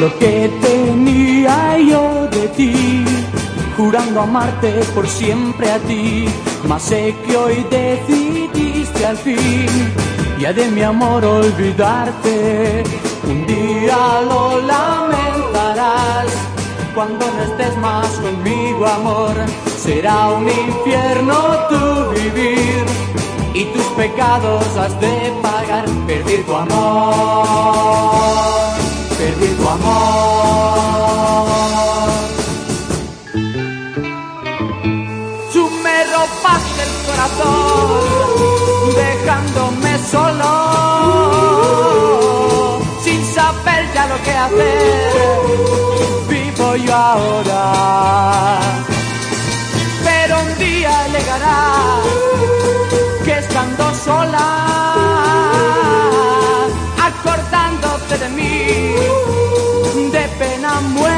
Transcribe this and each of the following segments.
lo que tenía yo de ti, jurando amarte por siempre a ti, mas sé que hoy decidiste al fin, ya de mi amor olvidarte, un día lo lamentarás, cuando no estés más conmigo amor, será un infierno tu vivir y tus pecados has de pagar, perder tu amor, perder tu amor. Tú me robaste el corazón, dejándome solo, sin saber ya lo que hacer, vivo yo ahora. Pero un día llegará que estando sola, muera.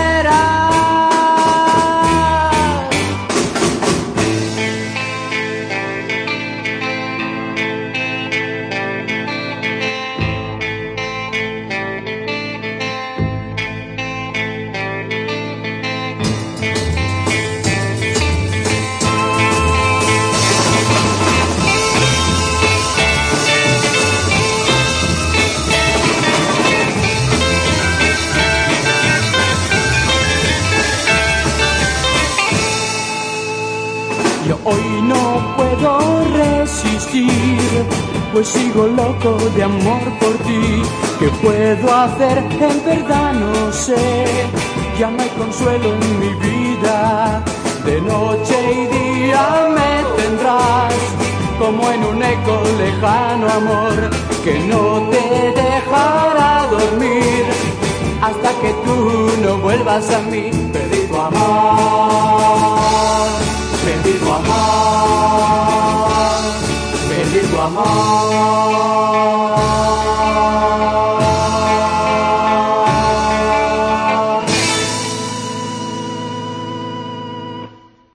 Pues sigo loco de amor por ti. ¿Qué puedo hacer? En verdad no sé. Ya no hay consuelo en mi vida. De noche y día me tendrás, como en un eco lejano amor, que no te dejará dormir hasta que tú no vuelvas a mí. Aman